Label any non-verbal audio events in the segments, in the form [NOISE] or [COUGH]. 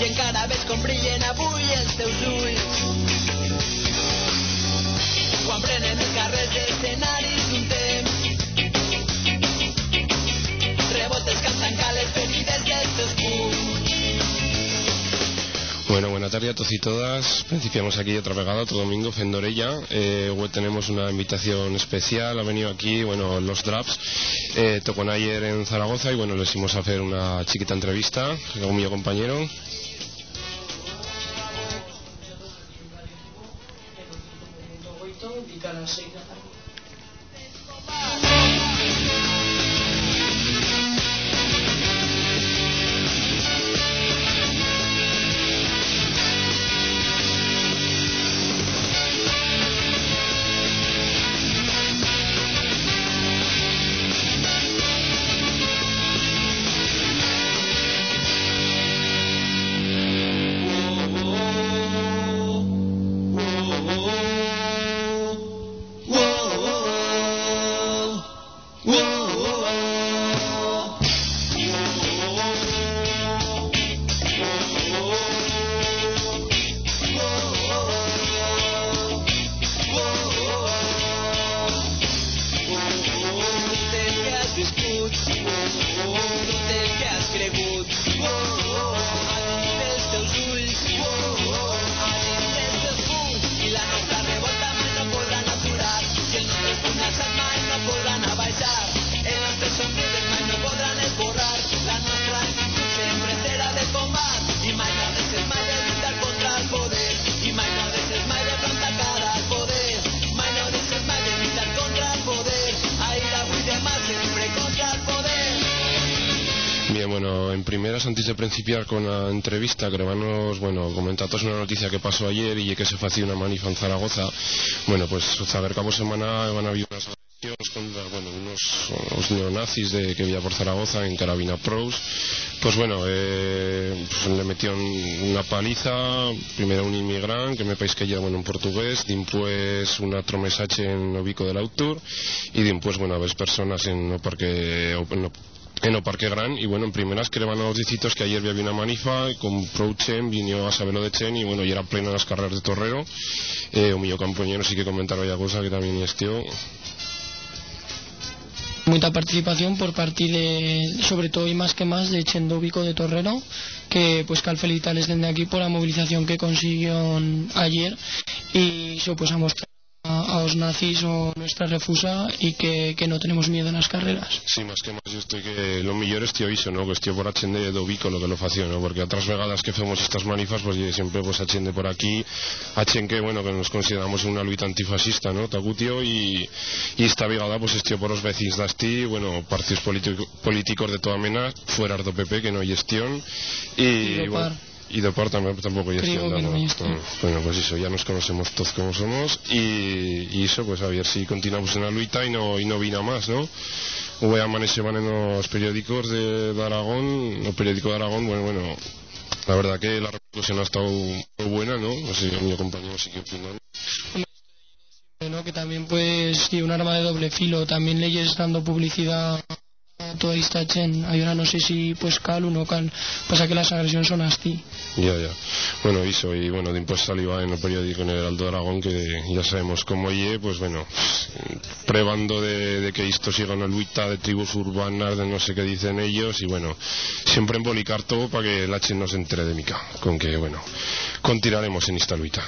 i encara veig com brillen avui els teus ulls. Quan prenen els carrers d'escenaris Bueno, buenas tardes a todos y todas. Principiamos aquí otra vegada, otro domingo, Fendorella. Eh, hoy tenemos una invitación especial. Ha venido aquí, bueno, los Draps. Eh, tocó ayer en Zaragoza y bueno, les hicimos hacer una chiquita entrevista con mi compañero. Antes de principiar con la entrevista, queremos, bueno, comentaros una noticia que pasó ayer y que se hacía una manifa en Zaragoza. Bueno, pues saber cabo semana van a haber unas contra, bueno, unos, neonazis de, que había por Zaragoza en Carabina Pros. Pues bueno, eh, pues le metieron una paliza, primero un inmigrante, que me país que ya, bueno, en portugués, después una tromesache en Obico del Autor y después, bueno, a ver personas en no parque, en en el Parque Gran y bueno, en primeras que le van a los dicitos que ayer había una manifa con Chen, vino a saberlo de Chen y bueno, y era pleno las carreras de Torrero. Eh, o mi compañero sí que comentar vaya cosa que también estío mucha participación por parte de, sobre todo y más que más de Chendóbico de Torrero que pues cal felicitarles desde aquí por la movilización que consiguieron ayer y eso pues a mostrar a, los nazis o nuestra refusa y que, que, no tenemos miedo en las carreras. Sí, más que más yo estoy que lo mejor es tío iso, ¿no? Que estoy por Achende de Ubico lo que lo fació, ¿no? Porque otras vegadas que hacemos estas manifas, pues siempre pues Achende por aquí, Achen que, bueno, que nos consideramos una lucha antifascista, ¿no? Tagutio y, y esta vegada pues estoy por los vecinos de Asti, bueno, partidos políticos de toda mena, fuera do PP que no hay gestión y, y bueno, y de parte tampoco ya estoy andando. Mm, bueno, pues eso, ya nos conocemos todos como somos y, y, eso, pues a ver si continuamos en la lucha y no, y no vino más, ¿no? Hoy amanecieron en los periódicos de, de Aragón, los periódicos de Aragón, bueno, bueno, la verdad que la repercusión ha estado muy buena, ¿no? No sé, mi compañero sí que opinan. ¿no? que también pues un arma de doble filo también leyes dando publicidad esta chen ahora no sé si pues cal o no cal. Pasa que las agresiones son así. Ya ya. Bueno eso y bueno después salió en el periódico en el Heraldo de Aragón que ya sabemos cómo oye pues bueno prebando de, de que esto siga una lucha de tribus urbanas de no sé qué dicen ellos y bueno siempre embolicar todo para que la chen no se entere de mica. Con que bueno continuaremos en esta lucha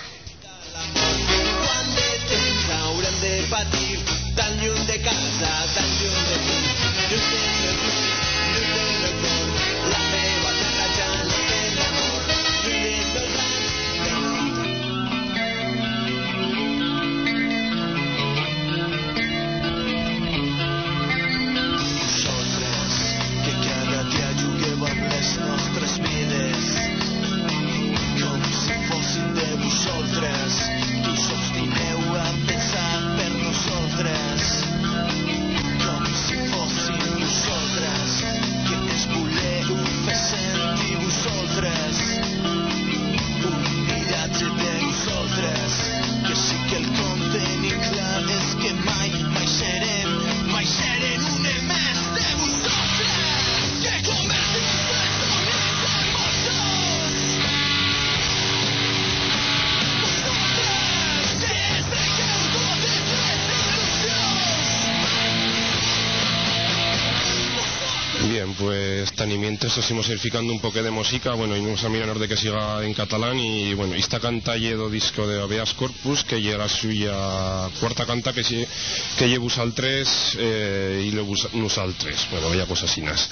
pues tan mientras nos íbamos a ir un poco de música, bueno, y vamos a mirar de que siga en catalán y bueno, esta canta do disco de Abeas Corpus, que llega a suya cuarta canta que, que lleva al 3 eh, y luego usa al 3, bueno, vaya cosas asinas.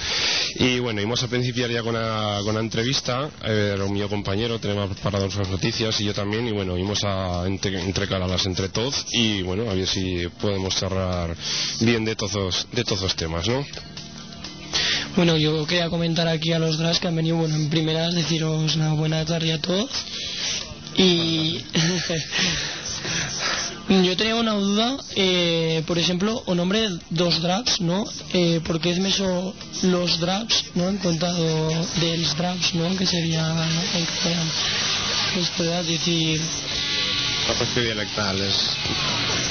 Y bueno, íbamos a principiar ya con la, con entrevista, eh, mi compañero, tenemos para dar las noticias y yo también, y bueno, íbamos a entre, entrecalarlas entre todos y bueno, a ver si podemos cerrar bien de todos, de todos los temas, ¿no? Bueno, yo quería comentar aquí a los DRAS que han venido, bueno, en primeras deciros una buena tarde a todos. Y [LAUGHS] yo tenía una duda, eh, por ejemplo, o nombre dos drags, ¿no? Eh, porque es meso los drags, ¿no? En contado dels drags, ¿no? Que sería, ¿no? Pues podrías decir la qüestió dialectal és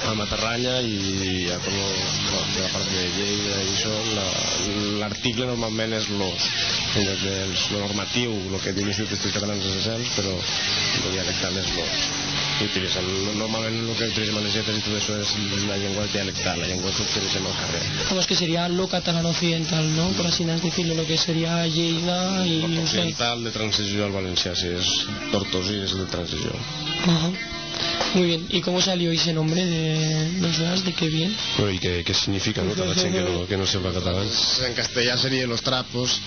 a Matarranya i ja com la part de Lleida i això l'article normalment és los en lloc del normatiu el que diu l'Institut d'Estudis Catalans és el però el dialectal és los i utilitzen, normalment el que utilitzem a les lletres i tot això és la llengua dialectal la llengua que utilitzem al carrer com és que seria lo catalán occidental no? por así decirlo lo que sería Lleida y occidental de transició al valencià si és Tortosi és de transició uh -huh. Muy bien, ¿y cómo salió ese nombre de los das? ¿De qué bien? Bueno, ¿Y qué, qué significa, no? Para que no, que no sepa catalán. En castellà seria los trapos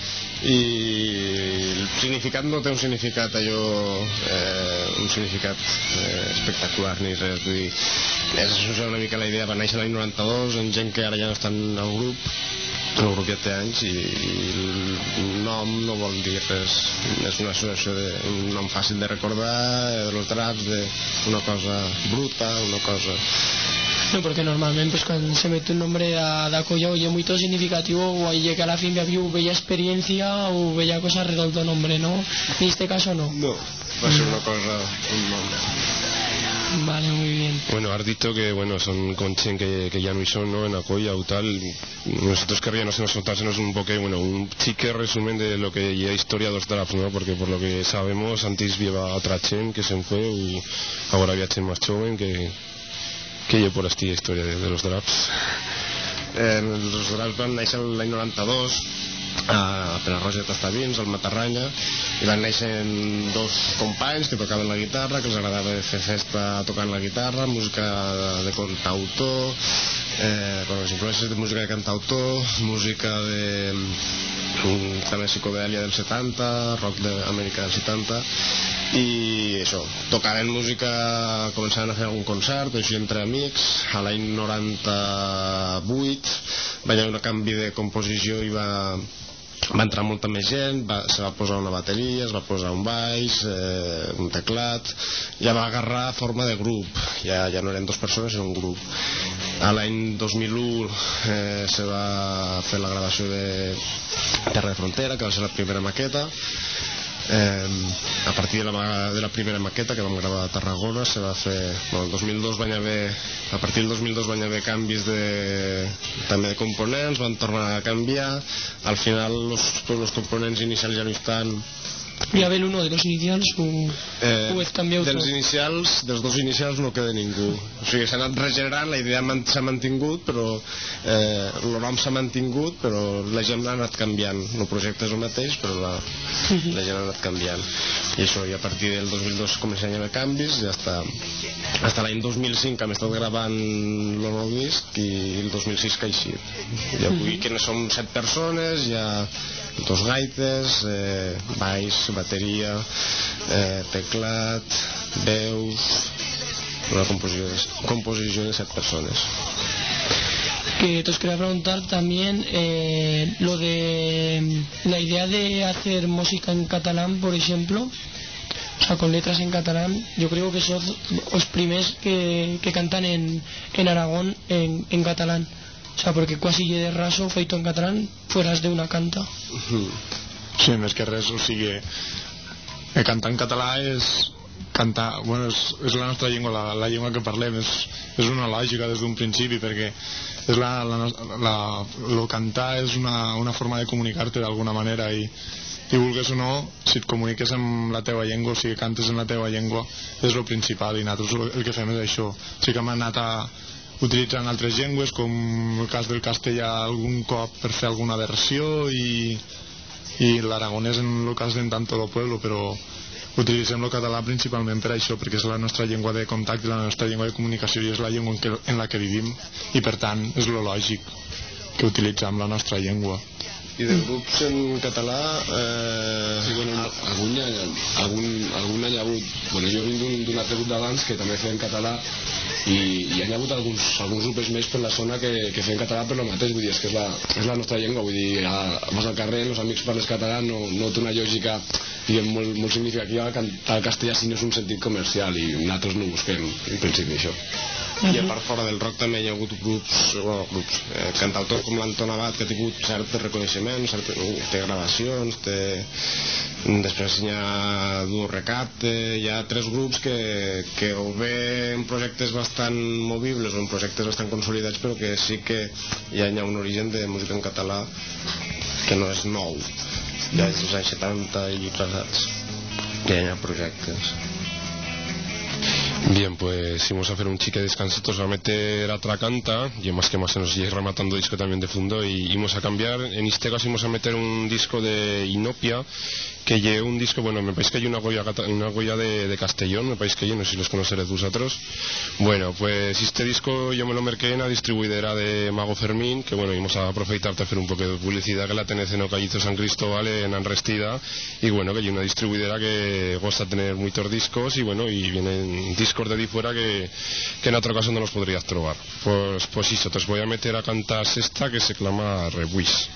i el significat no té un significat allò eh, un significat eh, espectacular ni res vull dir, és una mica la idea va néixer l'any 92 en gent que ara ja no estan al grup el grup ja té anys i, i el nom no vol dir res és una associació de, un nom fàcil de recordar de los draps de una cosa bruta una cosa No, porque normalmente pues cuando se mete un nombre a da colla oye muy todo significativo o oye que a la fin había bella experiencia o bella cosa redondo nombre, ¿no? En este caso no. No, va a ser una cosa, un nombre. Vale, muy bien. Bueno, has dicho que bueno son conchen que, que ya no son, ¿no? En Acoya o tal. Nosotros querríamos nos soltársenos un poco, bueno, un chique resumen de lo que ya historia dos drafts, ¿no? Porque por lo que sabemos, antes viva otra Chen que se fue y ahora había Chen más joven que, que yo por esta historia de, de los drafts. Eh, els drafts van néixer l'any 92 a Penarroja de Tastavins, al Matarranya i van néixer dos companys que tocaven la guitarra, que els agradava fer festa tocant la guitarra, música de cantautor eh, bueno, les influències de música de cantautor música de mm, també psicodèlia del 70 rock d'Amèrica del 70 i això, tocaven música començaven a fer algun concert així entre amics a l'any 98 va haver un canvi de composició i va va entrar molta més gent, va, se va posar una bateria, es va posar un baix, eh, un teclat, ja va agarrar forma de grup, ja, ja no eren dues persones, era un grup. A l'any 2001 eh, se va fer la gravació de Terra de Frontera, que va ser la primera maqueta, eh, a partir de la, de la primera maqueta que vam gravar a Tarragona se va fer, bueno, el 2002 van haver a partir del 2002 van haver canvis de, també de components van tornar a canviar. Al final los, los components inicials ja no estan hi ha uno de los inicials o, eh, o també dels inicials, dels dos inicials no queda ningú. O sigui, s'ha anat regenerant, la idea s'ha mantingut però eh, el nom s'ha mantingut però la gent ha anat canviant. El projecte és el mateix però la, la gent ha anat canviant. I això, i a partir del 2002 comencen a haver canvis i hasta, hasta l'any 2005 hem estat gravant el nou disc i el 2006 que ha eixit. I avui que no som set persones ja dos gaites, eh, baix, bateria, eh, teclat, veus, una composició de set persones. Que te os quería preguntar también eh, lo de la idea de hacer música en catalán, por ejemplo, o sea, con letras en catalán, yo creo que son los primeros que, que cantan en, en Aragón en, en catalán. O sea, porque quasi de raso feito en catalán fueras de una canta. Sí, més que res, o sigui, eh, cantar en català és cantar, bueno, és, és la nostra llengua, la, la llengua que parlem, és, és una lògica des d'un principi, perquè és la, la, la, lo cantar és una, una forma de comunicar-te d'alguna manera i, i vulgues o no, si et comuniques amb la teva llengua, o sigui, cantes en la teva llengua, és el principal i nosaltres el que fem és això. Sí que hem anat a, utilitzant altres llengües com el cas del castellà algun cop per fer alguna versió i, i l'aragonès en el cas d'en tanto lo pueblo però utilitzem el català principalment per això perquè és la nostra llengua de contacte la nostra llengua de comunicació i és la llengua en, que, en la que vivim i per tant és lo lògic que utilitzem la nostra llengua i de grups en català eh... sí, bueno, algun, hi ha, algun, algun any ha hagut bueno, jo vinc d'un altre grup d'abans que també feien català i, i hi ha hagut alguns, alguns grups més per la zona que, que feien català per lo mateix vull dir, és que és la, és la nostra llengua vull dir, ja, vas al carrer, els amics parles català no, no té una lògica diguem, molt, molt significativa cantar el castellà si no és un sentit comercial i nosaltres no busquem en principi això -huh. i a part fora del rock també hi ha hagut grups, bueno, grups eh, cantautors com l'Anton Abad que ha tingut cert reconeixement cert, uh, té gravacions té... després hi ha Duo Recapte hi ha tres grups que, que o bé en projectes bastant movibles o en projectes bastant consolidats però que sí que hi ha un origen de música en català que no és nou és dels anys 70 i passats ja hi ha projectes Bien, pues íbamos a hacer un chique descansito, se a meter a Tracanta, y más que más se nos sigue rematando disco también de fondo, y íbamos a cambiar, en este caso íbamos a meter un disco de Inopia, que lleve un disco, bueno, me parece que hay una Goya, una Goya de, Castellón, me parece que hay, no sé si los conoceréis vosotros. Bueno, pues este disco yo me lo merqué en la distribuidora de Mago Fermín, que bueno, íbamos a aprovechar de hacer un poco de publicidad que la tenés en Ocallizo San Cristóbal, en Anrestida, y bueno, que hay una distribuidora que gusta tener muchos discos, y bueno, y vienen discos de ahí fuera que, en otro caso no los podrías trobar. Pues, pues eso, te voy a meter a cantar esta que se clama Rebuis.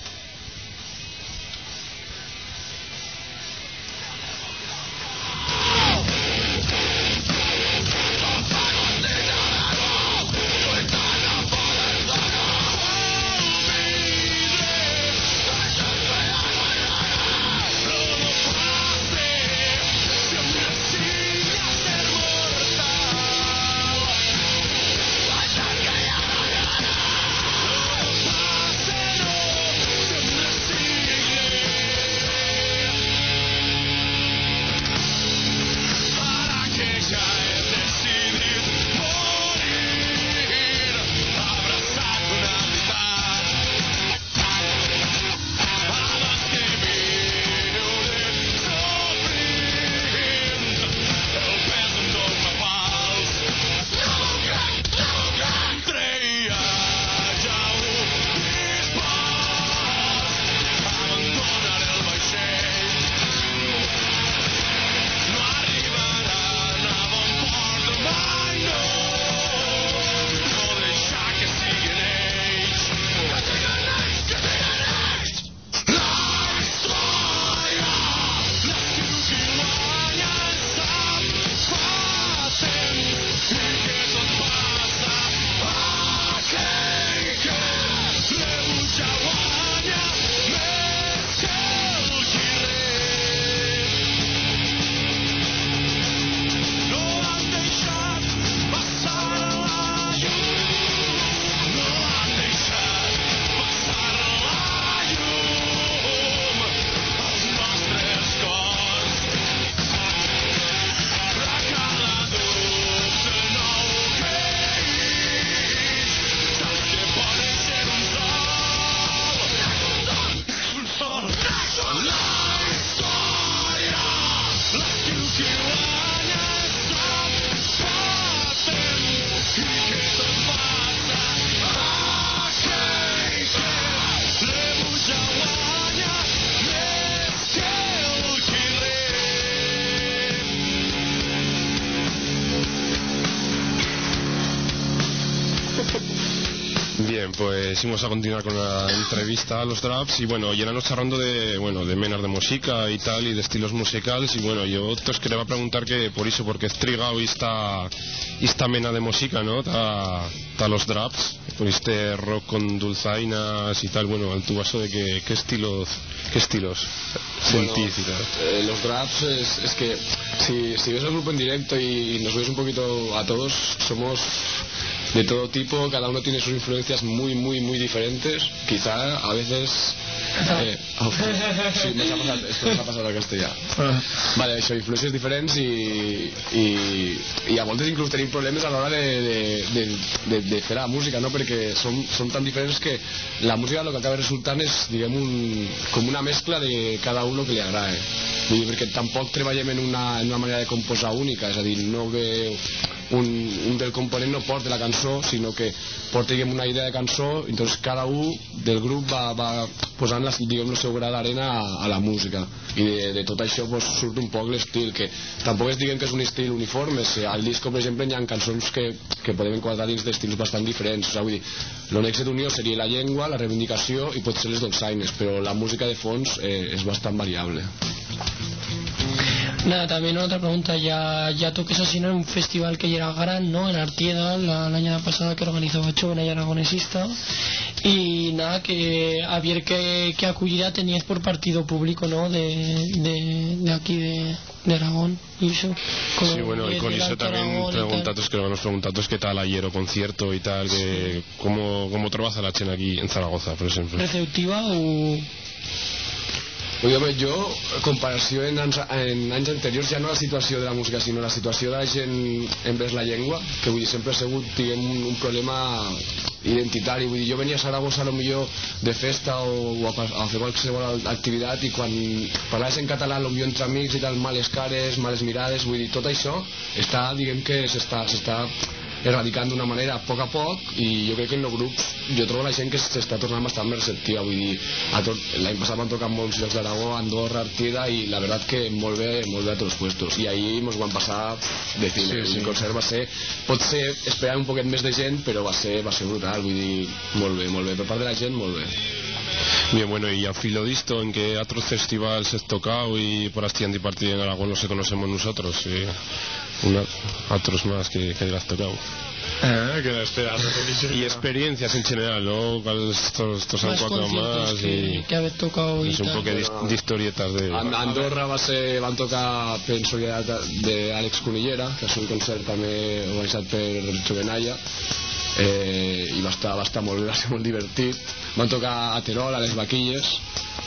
Pues íbamos a continuar con la entrevista a los draps y bueno, y nos charlando de, bueno, de menas de música y tal y de estilos musicales y bueno, yo os quería preguntar que por eso, porque es trigado esta, esta mena de música, ¿no? Ta, ta los draps, con este rock con dulzainas y tal, bueno, al tu vaso de que, qué estilos, qué estilos Bueno, y eh, los draps es, es que si, si ves el grupo en directo y nos ves un poquito a todos, somos de todo tipo, cada uno tiene sus influencias muy, muy, muy diferentes. Quizá a veces Eh, [LAUGHS] oh, sí, passat, passat al castellà. Vale, això, influències diferents i, i, i a voltes inclús tenim problemes a l'hora de, de, de, de, de fer la música, no? perquè som, som tan diferents que la música el que acaba resultant és, diguem, un, com una mescla de cada un el que li agrada. Vull dir, perquè tampoc treballem en una, en una manera de composar única, és a dir, no que un, un del component no porta la cançó, sinó que porta diguem, una idea de cançó, entonces cada un del grup va, va posant la, diguem, el seu gra d'arena a, a la música. I de, de tot això pues, surt un poc l'estil que tampoc és diguem que és un estil uniforme. Si al disc per exemple hi ha cançons que, que podem enquadrar dins d'estils bastant diferents. O sigui, vull dir, l'onexe d'unió seria la llengua la reivindicació i potser les dolçaines però la música de fons eh, és bastant variable Nada, también otra pregunta, ya, ya toques así en un festival que ya era gran, ¿no? En Artieda, la, año pasado que organizaba Chona y Aragonesista. Y nada, que a ver qué, qué acogida tenías por partido público, ¿no? De, de, de aquí de, de Aragón y eso. Con Sí, bueno, y con eso también preguntatos que nos preguntatos qué tal ayer o concierto y tal, que cómo, cómo trobas a la chena aquí en Zaragoza, por ejemplo. ¿Receptiva o...? Vull dir, jo, comparació en anys, en anys anteriors, ja no la situació de la música, sinó la situació de la gent envers la llengua, que vull dir, sempre ha sigut, diguem, un, un problema identitari. Vull dir, jo venia a Saragossa, millor, de festa o, o a, a fer qualsevol activitat i quan parlaves en català, millor entre amics i tal, males cares, males mirades, vull dir, tot això està, diguem que s'està erradicant d'una manera a poc a poc i jo crec que en els grups jo trobo la gent que s'està tornant bastant més receptiva vull dir, l'any passat van tocar molts llocs d'Aragó, Andorra, Artida i la veritat que molt bé, molt bé a tots els puestos. I ahir ens van passar de cine sí, sí. el concert va ser, pot ser esperar un poquet més de gent però va ser, va ser brutal vull dir, molt bé, molt bé, per part de la gent molt bé Bien, bueno, y a filo de esto, ¿en qué otros festivales has tocado y por Astiandi Partido en Aragón no se conocemos nosotros? Y una, otros más que, que has tocado. Eh, que. Y experiencias en general, ¿no? Estos, estos han Más cuatro más que, y que haber tocado y es un tal. poco de, de historietas de... A Andorra va ser, van tocar, penso que d'Àlex Cunillera, que és un concert també organitzat per Jovenalla, eh, i va estar, va estar molt [LAUGHS] va ser molt divertit. Van tocar a Terol, a les Vaquilles,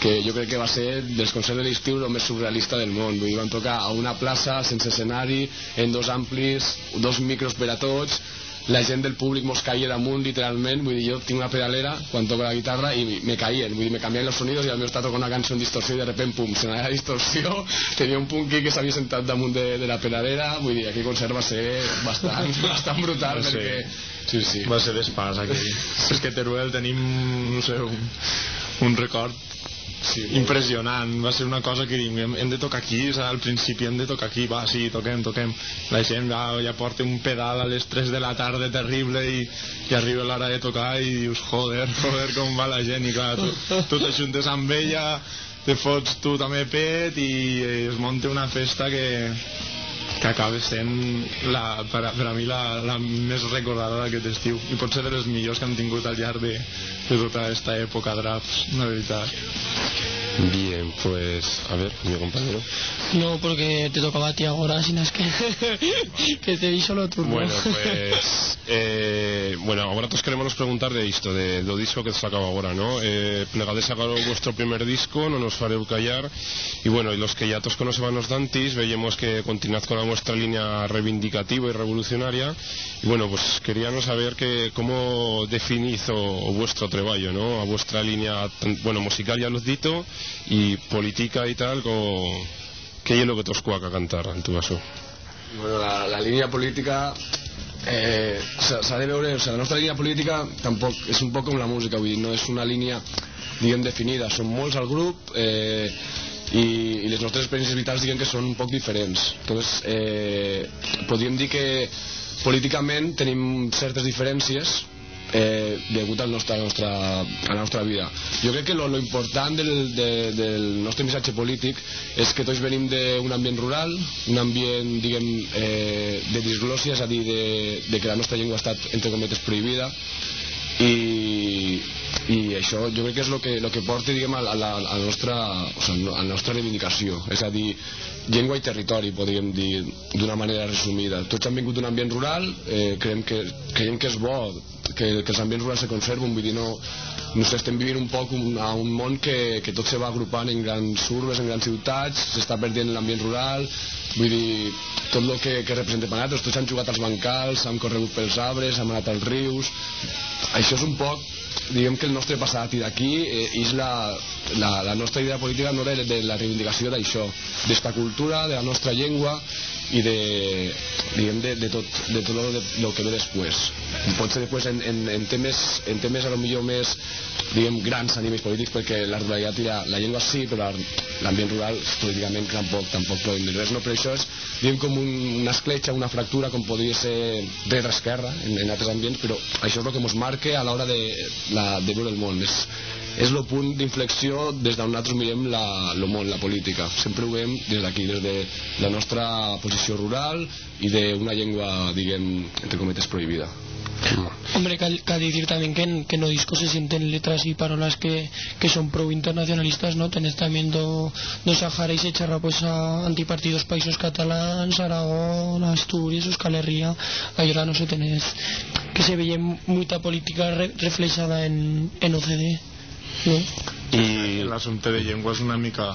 que jo crec que va ser dels concerts de l'estiu el més surrealista del món. Vull dir, van tocar a una plaça sense escenari, en dos amplis, dos micros per a tots, la gent del públic mos caia damunt literalment, vull dir, jo tinc una pedalera quan toco la guitarra i me caien, vull dir, me canviaven els sonidos i al meu està tocant una cançó en distorsió i de repent, pum, se n'anava la distorsió, [LAUGHS] tenia un punky que s'havia sentat damunt de, de la pedalera, vull dir, aquell concert va ser bastant, [LAUGHS] bastant brutal Va ser- perquè... Sí, sí. Va ser d'espàs aquell. [LAUGHS] És que Teruel tenim, no sé, un, un record sí impressionant. Va ser una cosa que hem, hem de tocar aquí, al principi hem de tocar aquí, va, sí, toquem, toquem. La gent va, ja porta un pedal a les 3 de la tarda terrible i, i arriba l'hora de tocar i dius, joder, [LAUGHS] joder, com va la gent. I clar, tu, tu t'ajuntes amb ella, te fots tu també pet i es munta una festa que, que acaba sent la, per, a, per a mi la, la més recordada d'aquest estiu i potser de les millors que han tingut al llarg de, de tota aquesta època draps, la veritat. Bien, pues, a ver, mi compañero. No, porque te tocaba a ti ahora, si no es que, [LAUGHS] que te di solo turno. Bueno, [LAUGHS] pues eh, bueno, agora todos queremos preguntar de isto, de, do disco que sacaba agora, ¿no? Eh, plegades sacar vuestro primer disco, no nos fareu callar y bueno, y los que ya todos conocemos los Dantis, veíamos que continuad con la vuestra línea reivindicativa y revolucionaria y bueno, pues queríamos saber que cómo definís o, vuestro treballo, ¿no? A vuestra línea, bueno, musical ya lo has dito y política y tal, co, ¿qué es lo que te os cuaca cantar en tu caso? Bueno, la, línia política eh, de o sigui, la nostra línia política tampoc és un poc com la música, vull no és una línia diguem definida, som molts al grup eh, i, i les nostres experiències vitals diguem que són un poc diferents entonces eh, podríem dir que políticament tenim certes diferències eh, degut al nostre, a, la nostra, a la nostra vida. Jo crec que lo, lo important del, de, del nostre missatge polític és que tots venim d'un ambient rural, un ambient, diguem, eh, de disglòssia, és a dir, de, de que la nostra llengua ha estat, entre cometes, prohibida, i, i això jo crec que és el que, lo que porta diguem, a, la, a, nostra, o sigui, a la nostra reivindicació. És a dir, llengua i territori podríem dir d'una manera resumida. Tots han vingut d'un ambient rural eh, creiem, que, creiem que és bo que, que els ambients rurals se conserven vull dir no, no sé, estem vivint un poc un, a un món que, que tot se va agrupant en grans urbes, en grans ciutats, s'està perdent l'ambient rural, vull dir, tot el que, que representa per nosaltres, tots han jugat als bancals, han corregut pels arbres, han anat als rius, això és un poc diguem que el nostre passat i d'aquí eh, és la, la, la nostra idea política no de, de la reivindicació d'això d'esta cultura, de la nostra llengua i de, diguem, de, de tot, de tot lo, de, lo que ve després pot ser després en, en, en temes en temes a lo millor més diguem, grans a polítics perquè la ruralitat i la, la llengua sí però l'ambient rural políticament tampoc, tampoc podem dir res no? però això és diguem, com un, una escletxa, una fractura com podria ser dreta-esquerra en, en altres ambients però això és el que ens marca a l'hora de, la, de veure el món és, és el punt d'inflexió des d'on nosaltres mirem la, el món, la política. Sempre ho veiem des d'aquí, des de la nostra posició rural i d'una llengua, diguem, entre cometes, prohibida. Hombre, cal, cal dicir tamén que, que no disco se sienten letras e parolas que, que son pro-internacionalistas, no? Tenés tamén do, do Sahara e se charra pues, a antipartidos países catalans, Aragón, Asturias, Euskal Herria, aí no se tenés que se veía moita política re, reflexada en, en OCDE. No? I l'assumpte de llengua és una mica...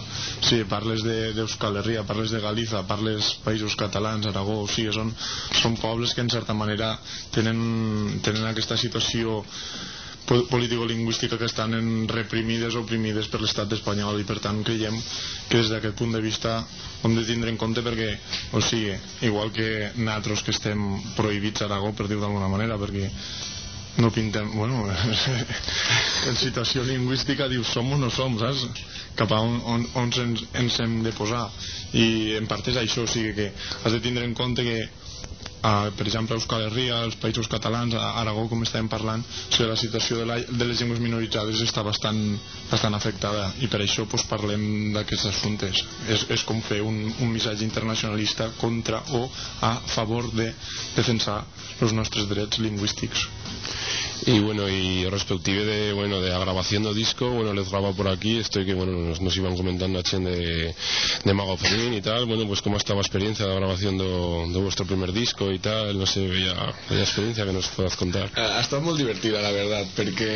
Sí, parles d'Euskal de, Herria, parles de Galiza, parles països catalans, Aragó, o sigui, són, són pobles que en certa manera tenen, tenen aquesta situació político-lingüística que estan en reprimides o oprimides per l'estat espanyol i per tant creiem que des d'aquest punt de vista hem de tindre en compte perquè o sigui, igual que nosaltres que estem prohibits a Aragó per dir-ho d'alguna manera perquè no pintem, bueno, [LAUGHS] en situació lingüística dius som o no som, saps? Cap a on, on, on ens, ens hem de posar. I en part és això, o sigui que has de tindre en compte que Uh, per exemple, a Euskal Herria, als països catalans, a Aragó, com estàvem parlant, o sigui, la situació de, la, de les llengües minoritzades està bastant, bastant afectada i per això pues, parlem d'aquests assumptes. És, és com fer un, un missatge internacionalista contra o a favor de defensar els nostres drets lingüístics. Y bueno, y respective de, bueno, de grabación de disco, bueno, les graba por aquí, estoy que, bueno, nos, nos iban comentando a Chen de, de Mago Fermín y tal, bueno, pues cómo estaba la experiencia de grabación de, de vuestro primer disco y tal, no sé, bella, bella experiencia que nos puedas contar. Ha estat molt divertida, la veritat, perquè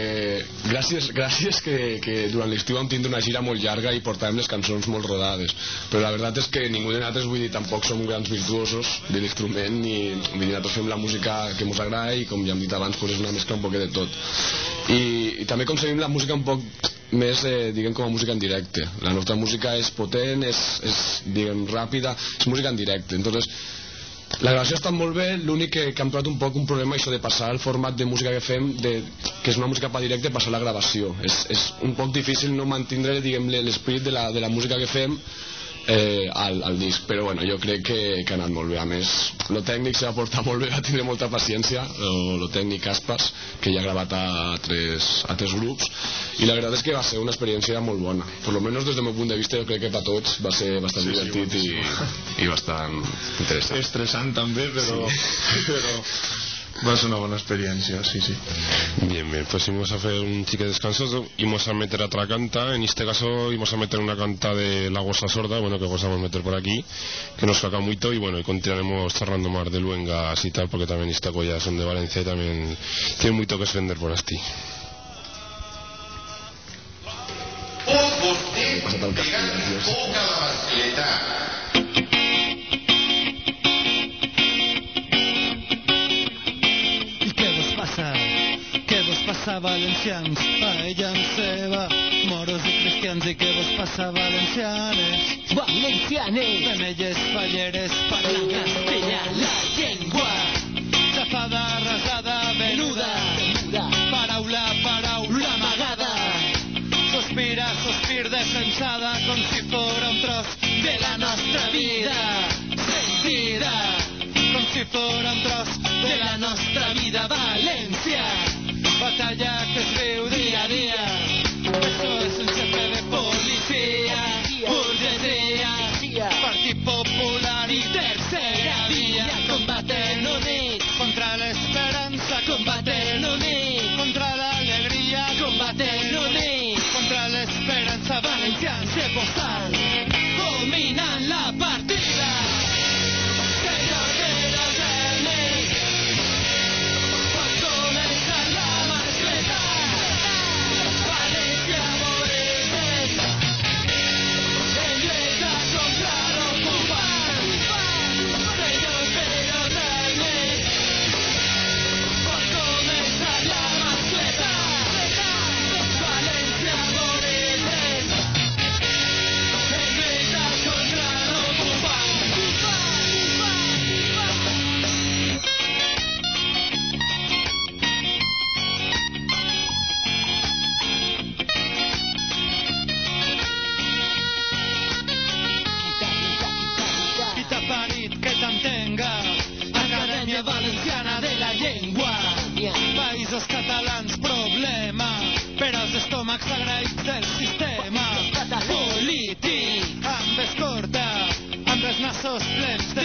gràcies, gràcies que, que durant l'estiu vam tindre una gira molt llarga i portàvem les cançons molt rodades, però la veritat és que ningú de nosaltres, vull dir, tampoc som grans virtuosos de l'instrument i vull dir, nosaltres la música que ens agrada i com ja hem pues és una mescla un poc de tot. I, i també concebim la música un poc més, eh, diguem, com a música en directe. La nostra música és potent és, és diguem, ràpida és música en directe. Entonces la gravació està molt bé, l'únic que, que hem trobat un poc un problema això de passar el format de música que fem, de, que és una música pa directe, passar la gravació. És, és un poc difícil no mantindre l'esperit de, la, de la música que fem eh, al, al disc, però bueno, jo crec que, que ha anat molt bé. A més, lo tècnic s'ha portat molt bé, va tindre molta paciència, lo, lo tècnic Aspas, que ja ha gravat a tres, a tres grups, i la veritat és que va ser una experiència molt bona. Per lo menos des del meu punt de vista, jo crec que per tots va ser bastant sí, divertit sí, i, i bastant interessant. Estressant també, però, sí. [LAUGHS] però Va ser una bona experiencia, sí, sí. Bien, bien, pues íbamos a hacer un chique descanso y vamos a meter otra canta, en este caso íbamos a meter una canta de La Gosa Sorda, bueno, que vamos a meter por aquí, que nos saca mucho y bueno, y continuaremos cerrando más de luengas y tal, porque también esta ya son de Valencia y también tienen mucho que vender por aquí. Passa valencians, paella amb ceba, moros i cristians i què vos passa valencianes? Valencianes! Femelles, falleres, parlant castellà, la llengua! Xafada, rasada, venuda, venuda. paraula, paraula, amagada. Sospira, sospir defensada, com si fora un tros de la nostra vida. Sentida, com si fora un tros de la nostra vida, València batalla que els catalans problema, per als estómacs agraïts del sistema polític. Amb escorta, amb els nassos plens de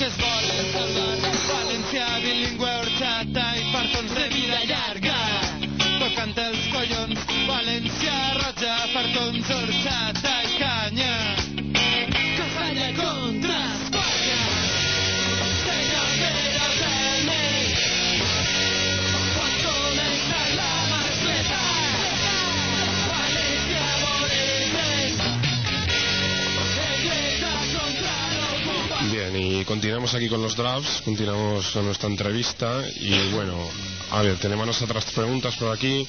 que es volen salvar. València bilingüe horxata i fartons de vida llarga. Tocant els collons, València roja, fartons horxata continuamos aquí con los drafts, continuamos con nuestra entrevista y bueno, a ver, tenemos otras preguntas por aquí.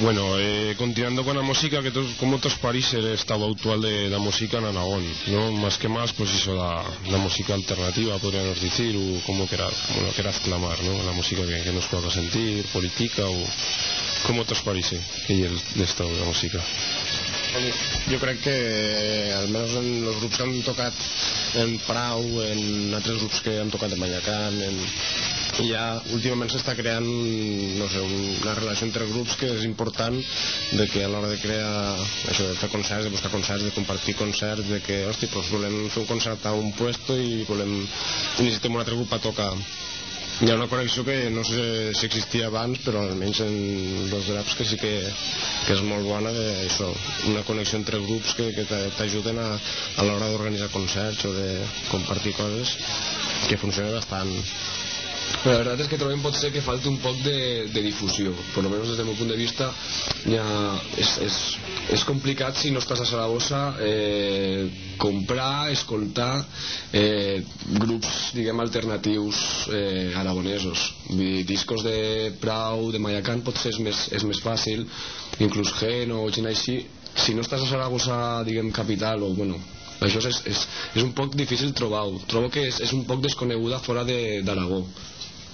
Bueno, eh, continuando con la música, que tos, ¿cómo tos parís el estado actual de la música en Aragón? ¿no? Más que más, pues eso, la, música alternativa, podríamos decir, o como como lo quieras clamar, ¿no? La música que, que nos pueda sentir, política o... ¿Cómo tos parís que hi el, l'estado de la música? Jo crec que eh, almenys en els grups que han tocat en Prau, en altres grups que han tocat en Mayacan en... ja últimament s'està creant no sé, una relació entre grups que és important de que a l'hora de crear això de fer concerts, de buscar concerts, de compartir concerts de que, hosti, doncs volem fer un concert a un puesto i volem necessitem un altre grup a tocar hi ha una connexió que no sé si existia abans però almenys en els draps que sí que, que és molt bona de, això, una connexió entre grups que, que t'a- t'ajuden a, a l'hora d'organitzar concerts o de compartir coses que funciona bastant Però la veritat és que trobem potser que falta un poc de, de difusió, per almenys des del meu punt de vista ja és, és, és complicat si no estàs a Saragossa eh, comprar, escoltar eh, grups diguem alternatius eh, aragonesos. Vull dir, discos de Prau, de Mayacan potser és més, és més fàcil. Inclús Gen o gent així. Si no estàs a Saragossa diguem capital o bueno això és, és, és un poc difícil trobar-ho. Trobo que és, és un poc desconeguda fora de- d'Aragó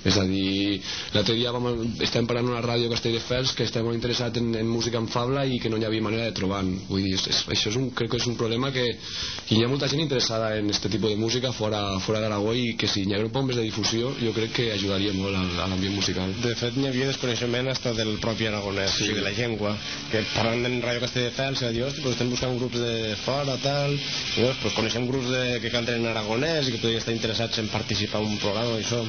és a dir, l'altre dia vam, estem parlant una ràdio a Castelldefels que estem molt interessat en, en música en fabla i que no hi havia manera de trobar vull dir, és, és, això és un, crec que és un problema que i hi ha molta gent interessada en aquest tipus de música fora, fora d'Aragó i que si hi hagués un poc més de difusió jo crec que ajudaria molt al, a l'ambient musical De fet, n'hi havia desconeixement hasta del propi aragonès, sí. o sigui, de la llengua, que parlant en Ràdio Castelldefels, se diu, hosti, pues estem buscant grups de fora, tal, i llavors, pues coneixem grups de, que canten en aragonès i que podrien estar interessats en participar en un programa i això.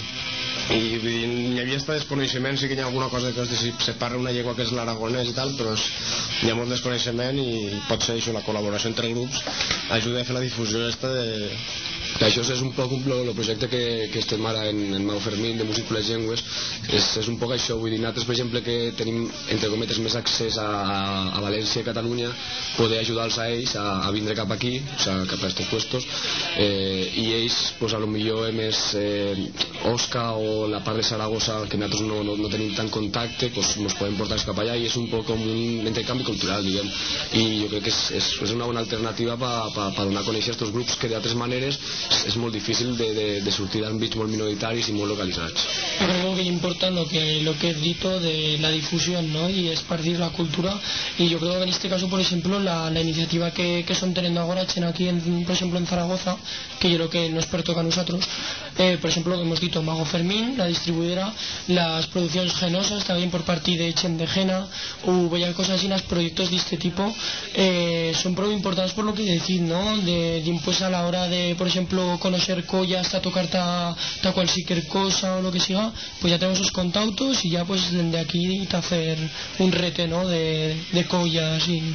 I vull dir, n'hi havia estat desconeixement, sí que hi ha alguna cosa que hosti, si se parla una llengua que és l'aragonès i tal, però és, hi ha molt desconeixement i pot ser això, la col·laboració entre grups ajuda a fer la difusió esta de, això és un poc el projecte que, que estem ara en, en Mau Fermín de Músic per les Llengües és, és un poc això, vull dir, nosaltres per exemple que tenim entre cometes més accés a, a, a València i Catalunya poder ajudar-los a ells a, a vindre cap aquí o sigui, cap a aquests puestos eh, i ells, pues, a lo millor més eh, Osca o la part de Saragossa que nosaltres no, no, no tenim tant contacte pues, nos podem portar cap allà i és un poc com un intercanvi cultural diguem. I jo crec que és, és, és una bona alternativa per donar a conèixer aquests grups que d'altres maneres és molt difícil de, de, de sortir d'àmbits molt minoritaris y muy localizados. Yo creo que es importante que, lo que he dicho de la difusión ¿no? y esparcir la cultura y yo creo que en este caso por ejemplo la, la iniciativa que, que son teniendo ahora Chen aquí en, por ejemplo en Zaragoza que yo creo que nos pertoca a nosotros eh, por ejemplo lo que hemos dicho Mago Fermín la distribuidora las producciones genosas también por parte de Chen de Gena o bella cosas así los proyectos de este tipo eh, son muy importantes por lo que decís ¿no? de, de pues a la hora de por ejemplo conocer collas hasta tocar ta, ta cualquier cosa o lo que sea pues ya tenemos esos contactos y ya pues desde aquí te hacer un rete ¿no? de, de collas y,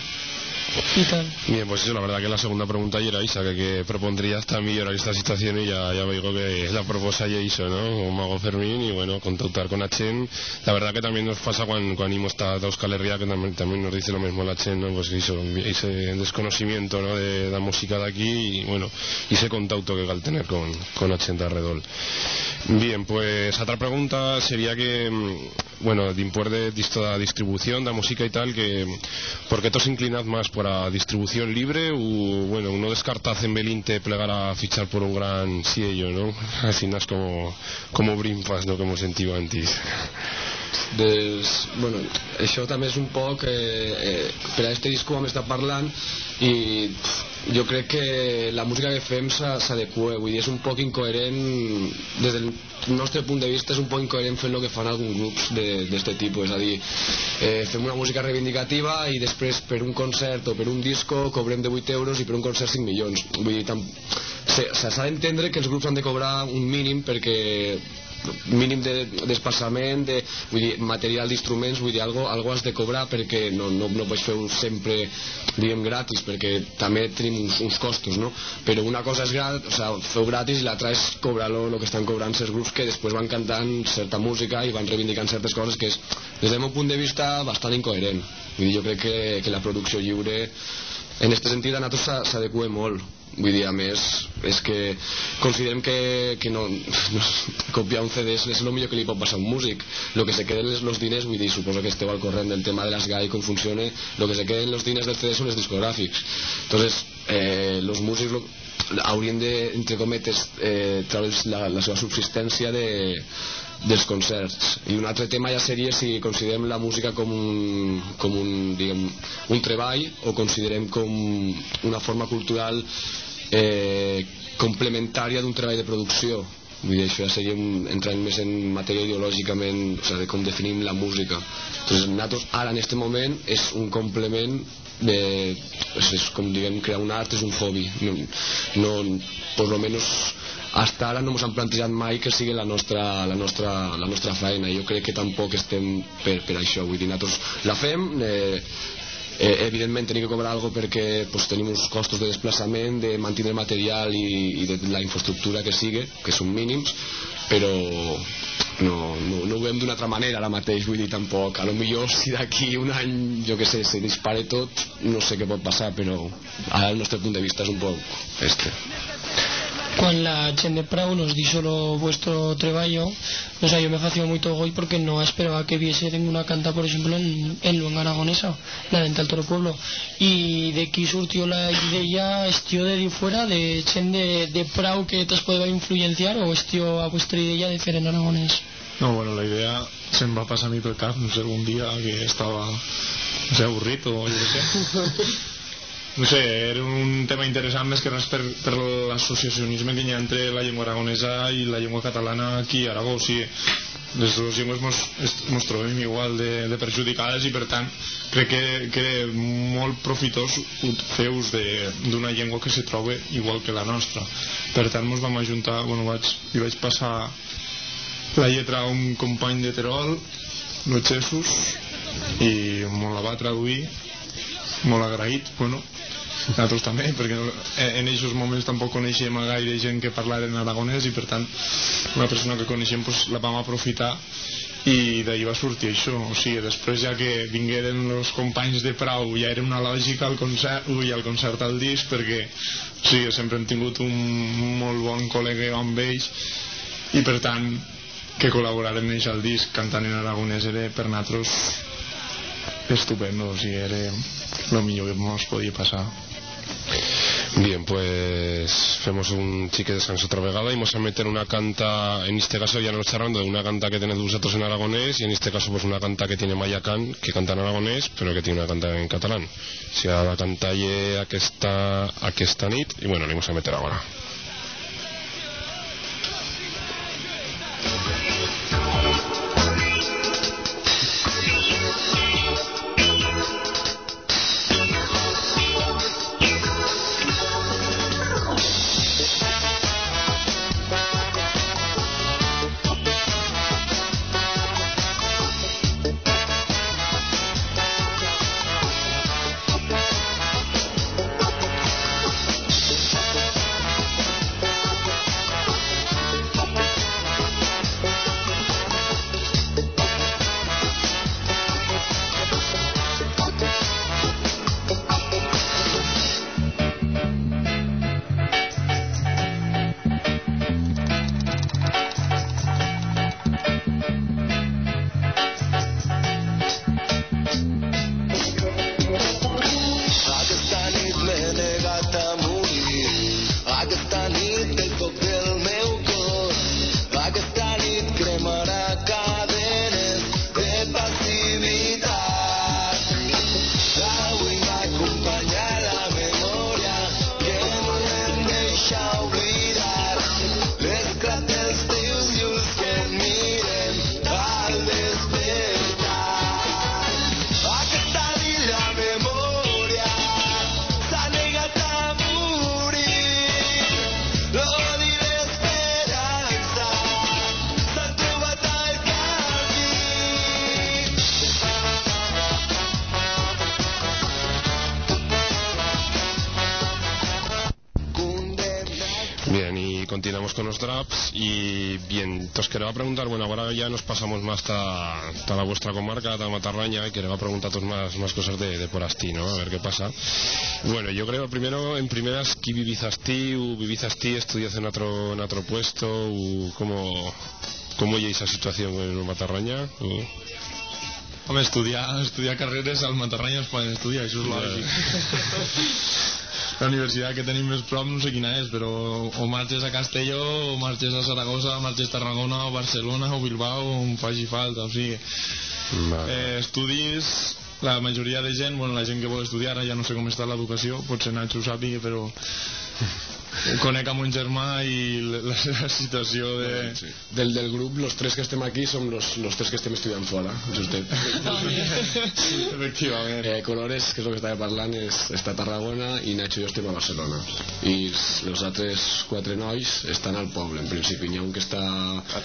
y tal Bien, pues eso, la verdad que la segunda pregunta era Isa, que, que propondría hasta millorar esta situación y ya, ya digo que la proposa ya hizo, ¿no? Con Mago Fermín y bueno, contactar con Achen. La verdad que también nos pasa cuando, cuando animo esta de Euskal Herria, que también, también nos dice lo mismo la Achen, ¿no? Pues hizo ese desconocimiento, ¿no? De la música de aquí y bueno, y ese contacto que cal tener con, con Achen de alrededor. Bien, pues otra pregunta sería que, mm, bueno, de impuer de esta distribución de música y tal, que ¿por qué os inclinad más por habrá distribución libre o bueno, uno descarta a Zembelinte plegar a fichar por un gran sello, ¿no? Al final es como, como Brinfas, ¿no? Que hemos sentido antes. Des, bueno, això també és un poc eh, eh, per a este disco vam estar parlant i pff, jo crec que la música que fem s'adequa vull dir, és un poc incoherent des del nostre punt de vista és un poc incoherent fent el que fan alguns grups d'aquest tipus és a dir, eh, fem una música reivindicativa i després per un concert o per un disco cobrem de 8 euros i per un concert 5 milions. Vull dir, s'ha d'entendre que els grups han de cobrar un mínim perquè mínim de desplaçament de, vull dir, material d'instruments vull dir, algo, algo has de cobrar perquè no, no, no pots fer sempre diguem gratis perquè també tenim uns, uns costos no? però una cosa és gratis, o sigui, feu gratis i l'altra és cobrar-lo el que estan cobrant certs grups que després van cantant certa música i van reivindicant certes coses que és des del meu punt de vista bastant incoherent vull dir, jo crec que, que la producció lliure en aquest sentit a nosaltres s'adequa molt vull dir, a més és que considerem que, que no, no, copiar un CD és, és el millor que li pot passar a un músic. El que se queden els diners, vull dir, suposo que esteu al corrent del tema de les GAI, com funciona el que se queden els diners del CD són els discogràfics. Entonces, eh, los músics lo, haurien de, entre cometes eh, treure la, la seva subsistència de, dels concerts. I un altre tema ja seria si considerem la música com un, com un, diguem, un treball o considerem com una forma cultural eh, complementària d'un treball de producció. Vull dir, això ja seria un, entrant més en matèria ideològicament o sigui, de com definim la música. Entonces nosaltres ara en este moment és un complement de, és, és com diguem crear un art és un hobby. No, no por lo menos hasta ara no ens han plantejat mai que sigui la nostra, la nostra, la nostra feina. Jo crec que tampoc estem per, per això. Vull dir, nosaltres la fem eh, eh, evidentment tenim que cobrar algo perquè pues, tenim uns costos de desplaçament de mantenir el material i, i de la infraestructura que sigui que són mínims però no, no, no ho veiem d'una altra manera ara mateix. Vull dir tampoc, a lo millor si d'aquí un any jo que sé, se dispare tot no sé què pot passar però ara el nostre punt de vista és un poc este Cuando la gente de Prau nos di solo vuestro trabajo, o sea, yo me hacía muy todo hoy porque no esperaba que viese una canta, por ejemplo, en, en Luenga Aragonesa, la de Toro Pueblo. Y de aquí surgió la idea, estío de ahí fuera, de Chen de, de Prau que te puede influenciar o estío a vuestra idea de hacer en Aragonés. No, bueno, la idea se me va a pasar a mí por el cap, no sé, algún día que estaba, no sé, aburrido o yo qué sé. [LAUGHS] no sé, era un tema interessant més que res per, per l'associacionisme que hi ha entre la llengua aragonesa i la llengua catalana aquí a Aragó. O sigui, les dues llengües mos, trobem igual de, de perjudicades i per tant crec que, que era molt profitós fer ús d'una llengua que se troba igual que la nostra. Per tant mos vam ajuntar bueno, vaig, li vaig passar la lletra a un company de Terol no i me la va traduir molt agraït bueno, nosaltres també perquè en aquests moments tampoc coneixem a gaire gent que parlara en aragonès i per tant una persona que coneixem pues, la vam aprofitar i d'ahir va sortir això. O sigui, després ja que vingueren els companys de Prau ja era una lògica al concert, ui, al concert al disc perquè o sigui, sempre hem tingut un molt bon col·lega amb ells i per tant que col·laboraren ells al disc cantant en aragonès era per nosaltres estupendo sigui, era lo millor que ens podia passar Bien, pues hacemos un chique descanso otra vegada y vamos a meter una canta, en este caso ya no estamos hablando de una canta que tenéis vosotros en aragonés y en este caso pues una canta que tiene Mayacán, que canta en aragonés, pero que tiene una canta en catalán. O sea, la canta aquesta, aquesta nit y bueno, le vamos a meter ahora. Os quería preguntar, bueno, ahora ya nos pasamos más a la vuestra comarca, a Matarraña, y quería preguntar más, más cosas de, de por Asti, ¿no? A ver qué pasa. Bueno, yo creo primero, en primeras, ¿qué vivís Asti? ¿O vivís Asti, estudias en otro, en otro puesto? ¿O cómo, cómo esa situación en Matarraña? ¿O... Home, estudiar, estudiar carreres al Matarranya es poden estudiar, això és lògic. La universitat que tenim més prop no sé quina és, però o marxes a Castelló, o marxes a Saragossa, o marxes a Tarragona, o Barcelona, o Bilbao, on faci falta, o sigui... Vale. Eh, estudis, la majoria de gent, bueno, la gent que vol estudiar, ara ja no sé com està l'educació, potser Nacho ho sàpiga, però [LAUGHS] conec amb un germà i la, la situació de... Sí. Del, del grup, los tres que estem aquí som los, los tres que estem estudiant fora, justet. sí, efectivament. Eh, Colores, que és el que estava parlant, és, està a Tarragona i Nacho i jo estem a Barcelona. I els altres quatre nois estan al poble, en principi. N'hi ha un que està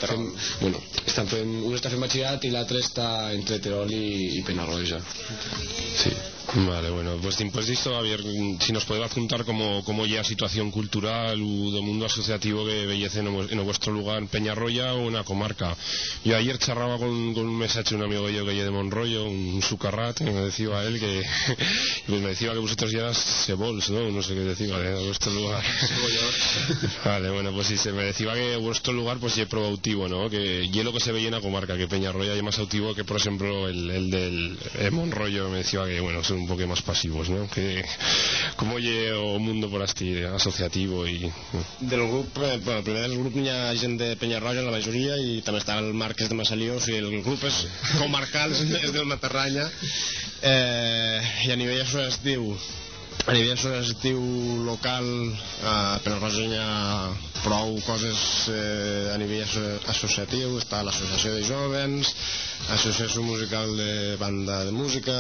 fent, bueno, estan fent, un està fent batxillerat i l'altre està entre Terol i, i Penarroja. Sí. Vale, bueno, pues pues Javier, si nos podemos contar cómo, cómo ya situación cultural o del mundo asociativo que bellece en, en vuestro lugar, Peñarroya o una comarca. Yo ayer charraba con, con un mensaje un amigo yo que de Monroyo, un sucarrat, que me decía a él que [LAUGHS] pues me decía que vosotros ya se bols, ¿no? No sé qué decía de vuestro lugar. [LAUGHS] vale, bueno, pues sí, se me decía que vuestro lugar pues ya probautivo, ¿no? Que hielo que se veía en la comarca, que Peñarroya es más autivo que por ejemplo el, el del Monroyo, me decía que bueno, son un poco más pasivos, ¿no? Que, ¿Cómo llega el mundo por así asociativo y... Del grup, eh, primer del grup hi ha gent de Penyarroja, la majoria, i també està el Marc, que és de Massalió, o sigui, el grup és comarcal, és del Matarranya, eh, i a nivell associatiu, a nivell associatiu local a Penarroja hi ha prou coses eh, a nivell associatiu. Està l'associació de jovens associació musical de banda de música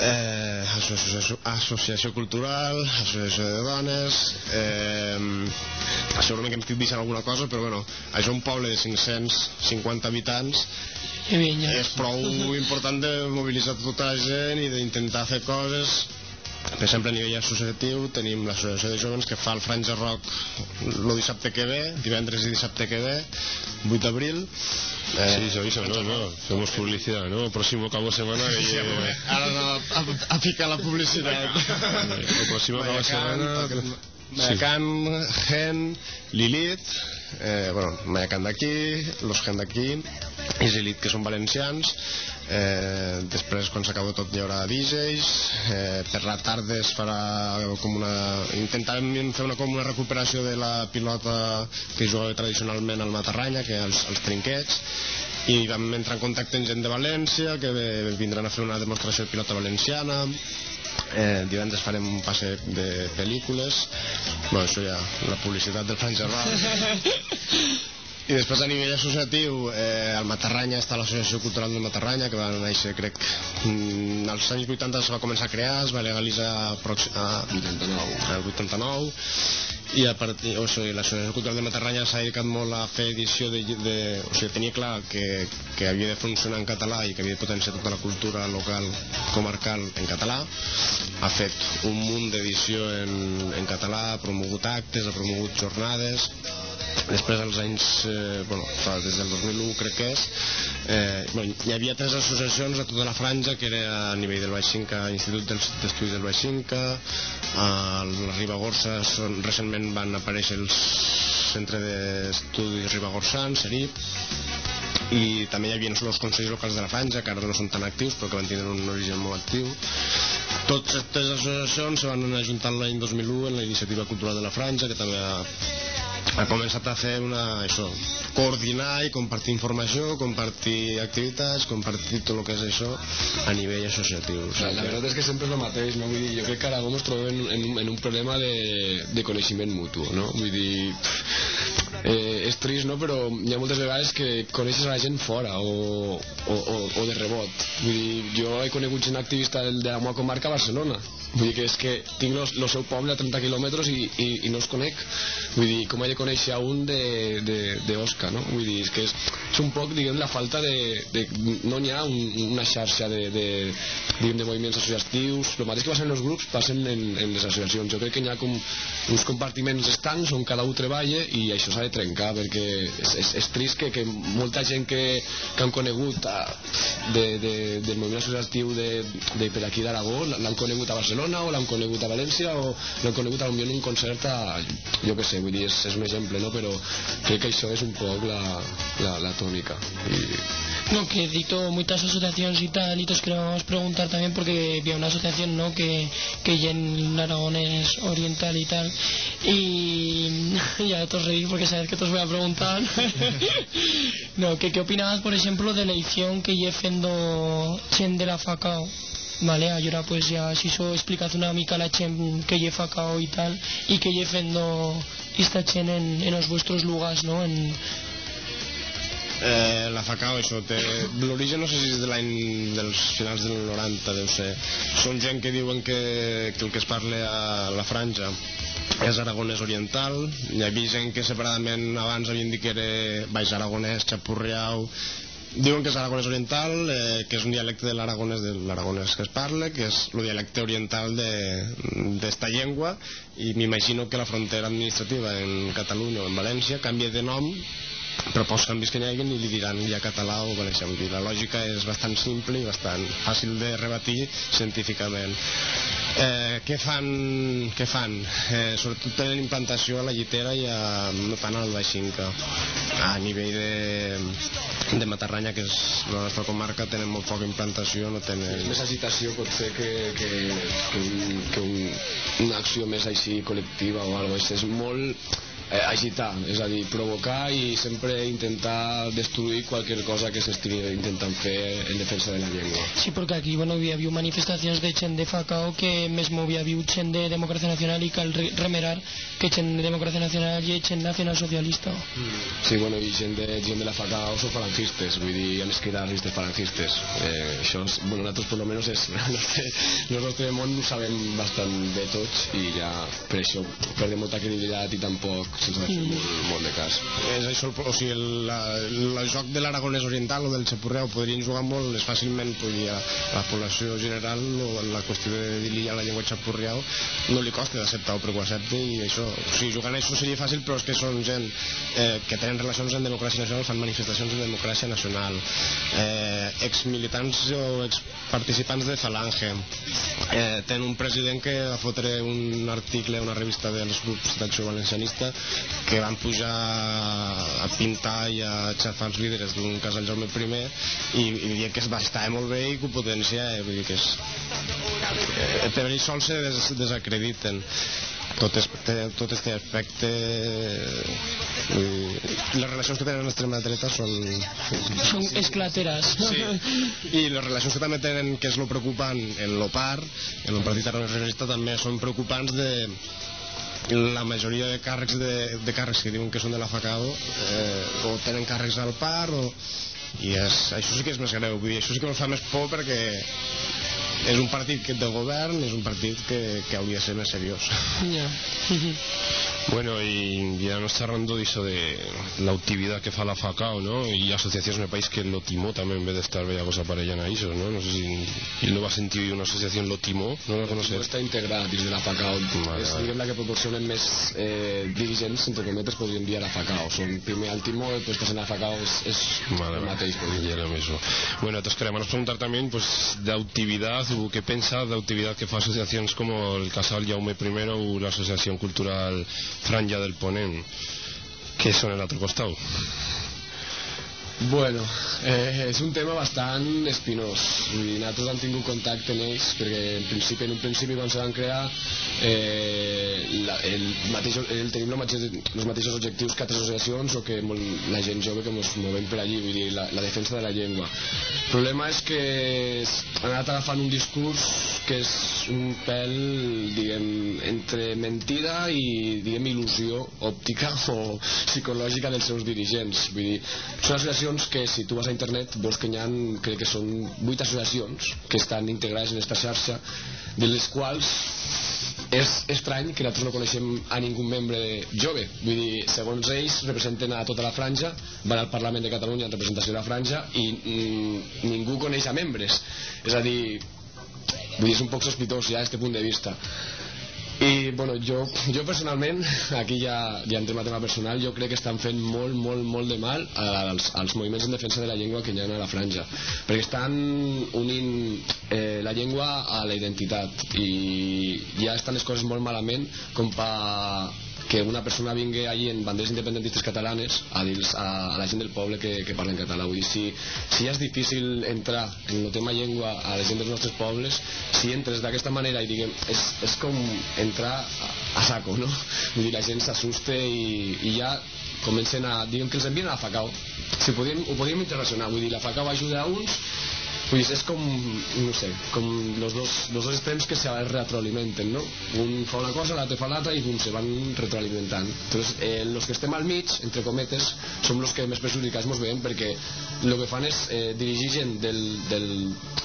eh, associació, associació cultural, associació de dones, eh, segurament que em estic deixant alguna cosa, però bueno, això és un poble de 550 habitants és prou important de mobilitzar tota la gent i d'intentar fer coses per exemple a nivell associatiu tenim l'associació de jovens que fa el Franja Rock el dissabte que ve divendres i dissabte que ve 8 d'abril eh, sí, se avisa, no, no, hacemos publicidad, ¿no? próximo cabo de semana que sí, llegue... Ara no, a, a ficar la publicitat. [LAUGHS] El próximo cabo de semana... Mayacan, sí. Gen, Lilith, eh, bueno, Mayacan d'aquí, los Gen d'aquí, i Lilith, que són valencians, eh, després quan s'acaba tot hi haurà DJs eh, per la tarda es farà com una intentarem fer una, com una recuperació de la pilota que jugava tradicionalment al Matarranya que els, els trinquets. I vam entrar en contacte amb gent de València que vindran a fer una demostració de pilota valenciana. Eh, divendres farem un passe de pel·lícules. Bueno, això ja, la publicitat del Fran Gerard [LAUGHS] I després a nivell associatiu, eh, al Matarranya està l'Associació Cultural del Matarranya, que va néixer, crec, mm, als anys 80 es va començar a crear, es va legalitzar a, a 89, el 89, i a partir, o sigui, l'Associació Cultural de Matarranya s'ha dedicat molt a fer edició de, de, o sigui, tenia clar que, que havia de funcionar en català i que havia de potenciar tota la cultura local comarcal en català. Ha fet un munt d'edició en, en català, ha promogut actes ha promogut jornades després als anys eh, bueno, fa, des del 2001 crec que és eh, bueno, hi havia tres associacions a tota la franja que era a nivell del Baix Cinca Institut d'Estudis del Baix Cinca a la Ribagorça són, recentment van aparèixer el Centre d'Estudis Ribagorçans CERIP i també hi havia els consells locals de la franja que ara no són tan actius però que van tindre un origen molt actiu. Totes aquestes associacions se van ajuntar l'any 2001 en la iniciativa cultural de la franja que també ha ha començat a fer una, això, coordinar i compartir informació, compartir activitats, compartir tot el que és això a nivell associatiu. O sigui, la, la veritat és que sempre és el mateix, no? Vull dir, jo crec que ara ens trobem en, en, en un problema de, de coneixement mutu, no? Vull dir, eh, és trist, no? però hi ha moltes vegades que coneixes la gent fora o, o, o, o de rebot. Vull dir, jo he conegut gent activista de, de la meva comarca a Barcelona. Vull dir que és que tinc el seu poble a 30 quilòmetres i, i, i no els conec. Vull dir, com he de conèixer un d'Osca, no? Vull dir, és que és, és un poc, diguem, la falta de... de no n'hi ha un, una xarxa de, de, diguem, de moviments associatius. El mateix que passen en els grups passen en, en les associacions. Jo crec que hi ha com uns compartiments estancs on cada un treballa i això s'ha de trencar perquè és, és, és trist que, que molta gent que, que han conegut a, de, de, del moviment associatiu de, de per aquí d'Aragó l'han conegut a Barcelona o l'han conegut a València o l'han conegut a en un concert a, jo que sé, vull dir, és, és un exemple no? però crec que això és un poc la, la, la tónica y... No, que dicto muchas asociaciones y tal, y te queremos preguntar también porque había una asociación, ¿no? Que, que ya en Aragón es oriental y tal, y [LAUGHS] ya te os reí porque sabes que te os voy a preguntar. [LAUGHS] no, que qué opinabas, por ejemplo, de la edición que llefendo Chen de la Facao. Vale, ahora pues ya si eso explicad una mica la chen que lle Facao y tal y que lle fendo esta chen en, en los vuestros lugares, ¿no? En, eh, la Facao això té l'origen no sé si és de l'any dels finals del 90 deu ser són gent que diuen que, que el que es parla a la franja és aragonès oriental. Hi havia gent que separadament abans havien dit que era baix aragonès, xapurriau diuen que és aragonès oriental eh, que és un dialecte de l'aragonès de l'aragonès que es parla que és el dialecte oriental d'esta de, llengua i m'imagino que la frontera administrativa en Catalunya o en València canvia de nom però pels canvis que hi hagi i li diran ja català o valencià. La lògica és bastant simple i bastant fàcil de rebatir científicament eh, què fan, què fan? Eh, sobretot tenen implantació a la llitera i a, no tant al Baixinca a nivell de, de Matarranya que és la nostra comarca tenen molt poca implantació no tenen... més agitació pot ser que, que, que, un, que un, una acció més així col·lectiva o alguna cosa és molt eh, agitar, és a dir, provocar i sempre intentar destruir qualsevol cosa que s'estigui intentant fer en defensa de la llengua. Sí, perquè aquí bueno, hi havia manifestacions de gent de Facao que mesmo hi havia gent de Democràcia Nacional i cal remerar que gent de Democràcia Nacional i gent nacional socialista. Mm. Sí, bueno, i gent de, gent de la Facao són falangistes, vull dir, han escrit listes falangistes. Eh, això, és, bueno, nosaltres per lo menos és, [LAUGHS] no sé, el nostre món ho sabem bastant bé tots i ja per això perdem molta credibilitat i tampoc sense fer molt, de cas. És això, o sigui, el, la, el joc de l'Aragonès Oriental o del Xapurreu podrien jugar molt més fàcilment podria, la població general o la qüestió de dir-li a la llengua xapurriau no li costa d'acceptar-ho perquè ho accepti i això, o sigui, jugant a això seria fàcil però és que són gent eh, que tenen relacions en democràcia nacional fan manifestacions en democràcia nacional. Eh, exmilitants o exparticipants de Falange. Eh, tenen un president que va fotre un article a una revista dels grups d'acció valencianista que van pujar a pintar i a xafar els vidres d'un casal Jaume I i, i diuen que es va estar molt bé i que ho potencia eh, vull dir que és eh, per ells sols se des, desacrediten. Tot, es, tot este aspecte eh, les relacions que tenen l'extrema dreta són són esclateres. Sí. i les relacions que també tenen que és lo preocupant en l'OPAR en el Partit Aragonès també són preocupants de la majoria de càrrecs de, de càrrecs que diuen que són de la FACAO eh, o tenen càrrecs al par o, i és, això sí que és més greu vull dir, això sí que em fa més por perquè és un partit que de govern és un partit que, que hauria de ser més seriós yeah. [LAUGHS] Bueno, y ya nos está hablando de eso de la actividad que fa la FACAO, ¿no? Y asociaciones en el país que lo timó también en vez de estar bella cosa para ella en ISO, ¿no? No sé si no va a sentir una asociación lo timó, no lo conoce. No està integrada dins de la FACAO. Vale, és, vale. la que proporcionen més eh, dirigents, entre cometes, podríem dir a la FACAO. Són primer al timó, després a la FACAO, és, és Vale, el mateix, lo mismo. Bueno, entonces queremos preguntar también pues de actividad, o qué piensa de actividad que fa asociaciones como el Casal Jaume I o la Asociación Cultural Franja del Ponent, que son el otro costado. Bueno, eh, és un tema bastant espinós i nosaltres hem tingut contacte amb ells perquè en principi, en un principi quan se van crear eh, la, el mateix, el tenim els mateixos, objectius que altres associacions o que molt, la gent jove que ens movem per allí vull dir, la, la defensa de la llengua el problema és que han anat agafant un discurs que és un pèl, diguem, entre mentida i, diguem, il·lusió òptica [LAUGHS] o psicològica dels seus dirigents. Vull dir, són associacions que, si tu vas a internet, veus que hi ha, crec que són vuit associacions que estan integrades en aquesta xarxa, de les quals és estrany que nosaltres no coneixem a ningú membre jove. Vull dir, segons ells representen a tota la franja van al Parlament de Catalunya en representació de la franja i mm, ningú coneix a membres. És a dir vull dir, és un poc sospitós ja des d'aquest punt de vista i bueno, jo, jo personalment aquí ja, ja entrem a tema personal jo crec que estan fent molt, molt, molt de mal als, als moviments en defensa de la llengua que hi ha a la franja. Perquè estan unint eh, la llengua a la identitat i ja estan les coses molt malament com per que una persona vingui allí en banderes independentistes catalanes a dir a, a la gent del poble que, que parlen català. Vull dir, si, si ja és difícil entrar en el tema llengua a la gent dels nostres pobles si entres d'aquesta manera i diguem, és, és com entrar a, a saco no? vull dir, la gent s'assusta i, i ja comencen a, diguem que els envien a la FACAO. Si ho podíem, ho podíem interrelacionar vull dir, la FACAO ajuda a uns Dir, és com, no sé, com los dos, los dos extrems que se retroalimenten, ¿no? Un fa una cosa, l'altre fa l'altra i bum, se van retroalimentant. Entonces, eh, los que estem al mig, entre cometes, som los que més perjudicats mos veiem perquè el que fan és eh, dirigir gent del, del,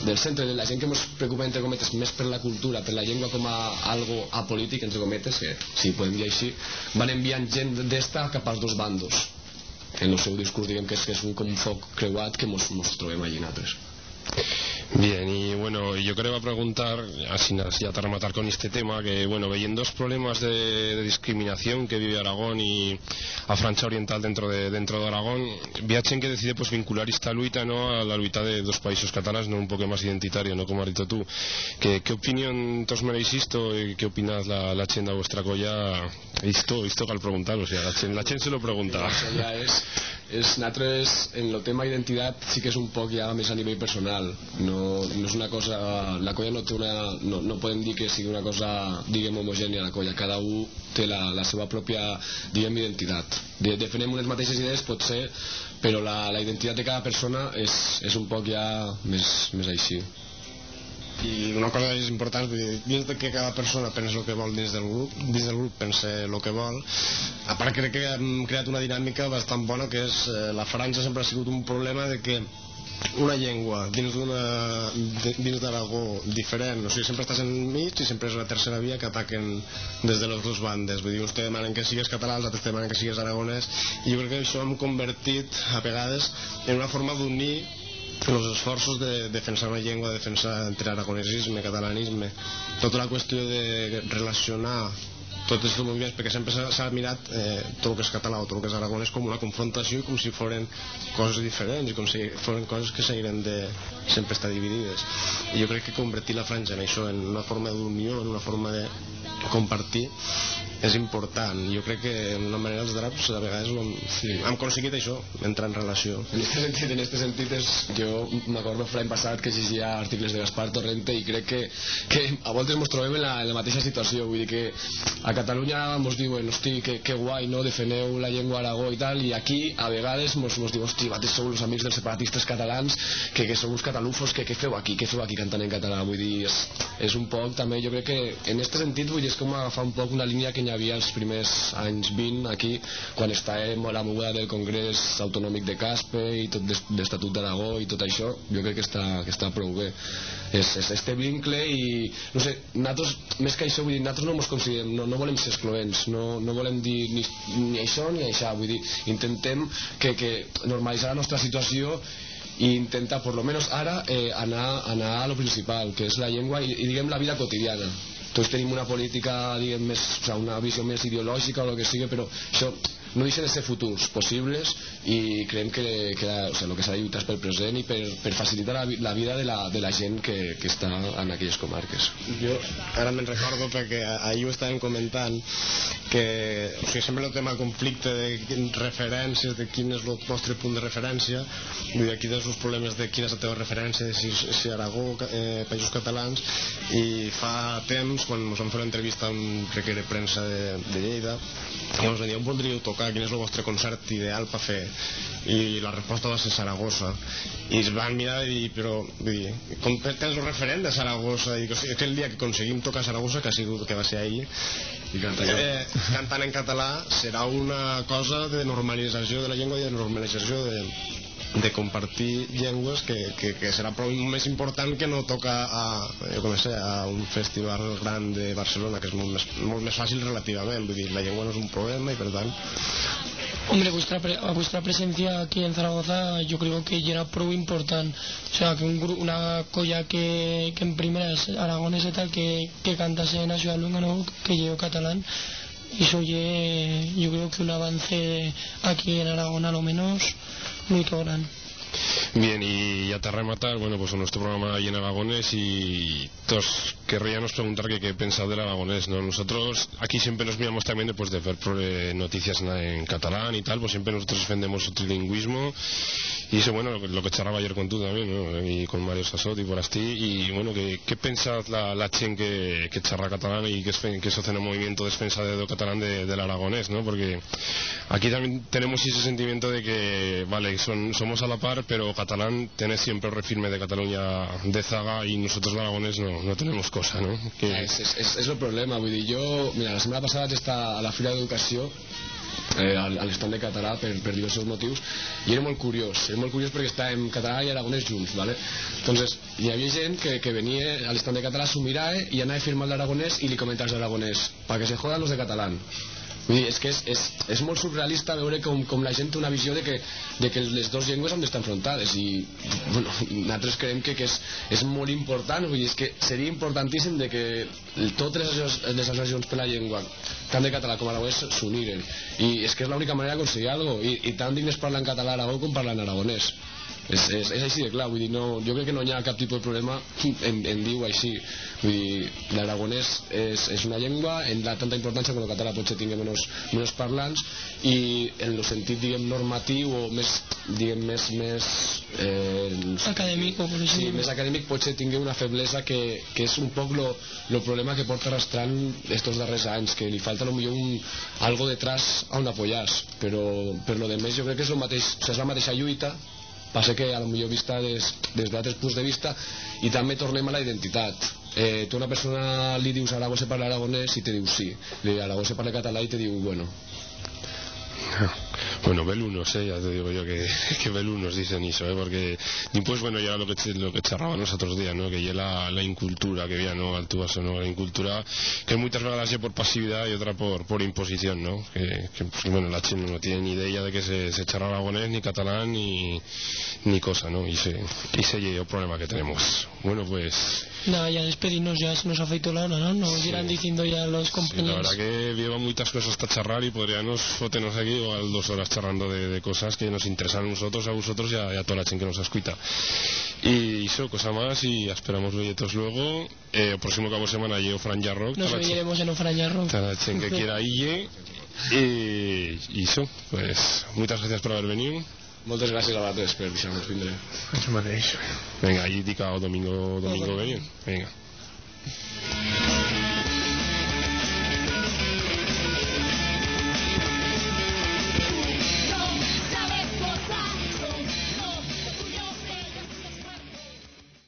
del centre, de la gent que ens preocupa, entre cometes, més per la cultura, per la llengua com a algo apolític, entre cometes, que si podem dir així, van enviant gent d'esta cap als dos bandos en el seu discurs diguem que és, que és un, com foc creuat que mos, mos trobem allí nosaltres Bien, y bueno, yo creo preguntar, así ya para rematar con este tema, que bueno, veien dos problemas de, de, discriminación que vive Aragón y a Francia Oriental dentro de, dentro de Aragón, viachen que decide pues vincular esta luita ¿no? a la luita de dos países catalanes, no un poco más identitario, ¿no? como has dicho tú. ¿Qué, qué opinión tos meréis esto y qué opinas la, la chenda vuestra colla? Esto, esto al preguntar, o sea, la chen, la chen se lo pregunta. Ja és, [LAUGHS] és, nosaltres en el tema identitat sí que és un poc ja més a nivell personal. No, no és una cosa la colla no té una no, no podem dir que sigui una cosa diguem homogènia la colla. Cada un té la, la seva pròpia diguem identitat. De, defenem unes mateixes idees pot ser però la, la identitat de cada persona és, és un poc ja més, més així i una cosa és important vull dir, dins de que cada persona pensa el que vol dins del grup dins del grup pensa el que vol a part crec que hem creat una dinàmica bastant bona que és eh, la franja sempre ha sigut un problema de que una llengua dins d'una dins d'Aragó diferent o sigui, sempre estàs enmig i sempre és la tercera via que ataquen des de les dues bandes. Vull dir, uns te demanen que sigues català els altres te demanen que sigues aragonès i jo crec que això hem convertit a vegades en una forma d'unir els esforços de defensar una llengua, de defensar entre aragonesisme, catalanisme, tota la qüestió de relacionar tots aquests moviments, perquè sempre s'ha mirat eh, tot el que és català o tot el que és aragonès com una confrontació com si foren coses diferents i com si foren coses que s'hagueren de sempre estar dividides. I jo crec que convertir la franja en això en una forma d'unió, en una forma de compartir és important. Jo crec que d'una manera els draps a vegades hem, sí. hem aconseguit això entrar en relació. En aquest sentit, en este sentit és, jo m'acordo l'any passat que llegia articles de Gaspar Torrente i crec que, que a voltes ens trobem en la, en la mateixa situació. Vull dir que Catalunya ens diuen hosti, que, que guai, no? defeneu la llengua Aragó i tal i aquí a vegades ens diuen hosti, bates sou els amics dels separatistes catalans que, que sou uns catalufos, que, que feu aquí que feu aquí cantant en català vull dir, és, és un poc també jo crec que en aquest sentit vull dir, és com agafar un poc una línia que hi havia els primers anys 20 aquí quan estàvem a la moguda del Congrés Autonòmic de Caspe i tot d'Estatut d'Aragó i tot això jo crec que està, que està prou bé és, és este vincle i no sé, nosaltres, més que això vull dir, nosaltres no ens considerem, no, no volem ser excloents no, no volem dir ni, ni això ni això. Vull dir, intentem que, que normalitzar la nostra situació i intentar, per lo menos ara, eh, anar, anar a lo principal, que és la llengua i, i diguem la vida quotidiana. Tots tenim una política diguem, més, o sigui, una visió més ideològica o el que sigui, però això no deixa de ser futurs possibles i creiem que, que o sigui, el que s'ha de lluitar és pel present i per, per facilitar la, la vida de la, de la gent que, que està en aquelles comarques. Jo ara me'n recordo perquè ahir ho estàvem comentant que o sigui, sempre el tema conflicte de referències de quin és el vostre punt de referència vull dir, aquí dels els problemes de quina és la teva referència si, si Aragó, eh, Països Catalans i fa temps quan ens vam fer una entrevista amb crec que era premsa de, de Lleida i ens van dir on voldríeu tocar tocar, quin és el vostre concert ideal per fer i la resposta va ser Saragossa. I es van mirar i dir però vull dir, com tens el referent de Saragossa i que, o sigui, que el dia que aconseguim tocar Saragossa que ha sigut que va ser ahir I canta eh, cantant en català serà una cosa de normalització de la llengua i de normalització de, de compartir llengües que, que, que serà prou més important que no tocar a, jo com sé, a un festival gran de Barcelona que és molt més, molt més fàcil relativament vull dir, la llengua no és un problema i per tant Hombre, vuestra, pre- vuestra presencia aquí en Zaragoza yo creo que ya era pro importante. O sea, que un gru- una colla que, que en primeras aragones y tal, que, que cantase en la ciudad lunga, ¿no? que yo catalán, y eso ye, yo creo que un avance aquí en Aragón a lo menos muy gran. Bien, y ya te rematar, bueno, pues nuestro programa ahí en Aragonés y todos querríamos preguntar que qué pensado del aragonés, ¿no? Nosotros aquí siempre nos miramos también después de ver eh, noticias en, catalán y tal, pues siempre nosotros defendemos el trilingüismo y eso, bueno, lo que, que charlaba ayer con tú también, ¿no? Y con Mario Sassot y por así, y bueno, que, ¿qué pensad la, la chen que, que charra catalán y que, es, que se hace en el movimiento de defensa de catalán de- del aragonés, ¿no? Porque aquí también tenemos ese sentimiento de que, vale, son, somos a la par, pero catalán tiene siempre el refirme de Cataluña de zaga y nosotros aragones no, no tenemos cosa, ¿no? Que, És, és, és, és el problema, vull dir, jo, mira, la setmana passada vaig estar a la Fira d'Educació eh, a l'estand de català per, per diversos motius i era molt curiós, era molt curiós perquè estàvem català i aragonès junts, ¿vale? Entonces, hi havia gent que, que venia a l'estand de català, s'ho mirava i anava a firmar l'aragonès i li comentava als aragonès, que se jodan los de catalán Vull dir, és que és, és, és molt surrealista veure com, com la gent té una visió de que, de que les dues llengües han d'estar enfrontades i bueno, nosaltres creiem que, que és, és molt important, vull dir, és que seria importantíssim de que totes les, les associacions per la llengua tant de català com aragonès s'uniren. I és que és l'única manera d'aconseguir alguna cosa i, i tant dignes parlar en català a Aragó com parlar en aragonès és, és, és així de clar, vull dir, no, jo crec que no hi ha cap tipus de problema en, en dir-ho així. Vull dir, l'aragonès és, és una llengua en la tanta importància com el català potser tingui menys, menys parlants i en el sentit diguem normatiu o més diguem més, més eh, Académico, por eso sí, més acadèmic potser tingui una feblesa que, que és un poc lo, lo problema que porta arrastrant estos darrers anys que li falta potser un, algo detrás a un apoyàs però per lo de més jo crec que és, el mateix, o és la mateixa lluita passa que a lo millor vista des, des d'altres punts de vista i també tornem a la identitat. Eh, tu a una persona li dius Aragó se parla aragonès i te diu sí Aragó se parla català i te diu bueno [LAUGHS] Bueno, belunos, ¿eh? ya te digo yo que, [LAUGHS] que belunos dicen eso, ¿eh? porque y pues bueno, ya lo que lo que charraban los otros días, ¿no? que ya la, la incultura que había, ¿no? Al tú vas, ¿no? La incultura que muchas veces ya por pasividad y otra por, por imposición, ¿no? Que, que, pues, bueno, la china no tiene ni idea de que se, se charra aragonés, ni catalán, ni, ni cosa, ¿no? Y se, y se el problema que tenemos. Bueno, pues Nada, ya despedirnos, ya se nos ha feito la hora, ¿no? Nos irán diciendo ya los Sí, la compañeros. verdad que lleva muchas cosas hasta charrar y podríamos fotenos aquí igual dos horas charrando de, de cosas que nos interesan a nosotros, a vosotros y a, y a toda la gente que nos escucha. Y eso, cosa más y esperamos billetos luego. Eh, el próximo cabo de semana llevo Fran Jarrock. Nos oiremos en a la chen que quiera ille. Y, y eso, pues muchas gracias por haber venido. moltes gràcies a vosaltres per deixar-nos vindre Això mateix. Venga, ahí dica domingo, domingo venir. Venga.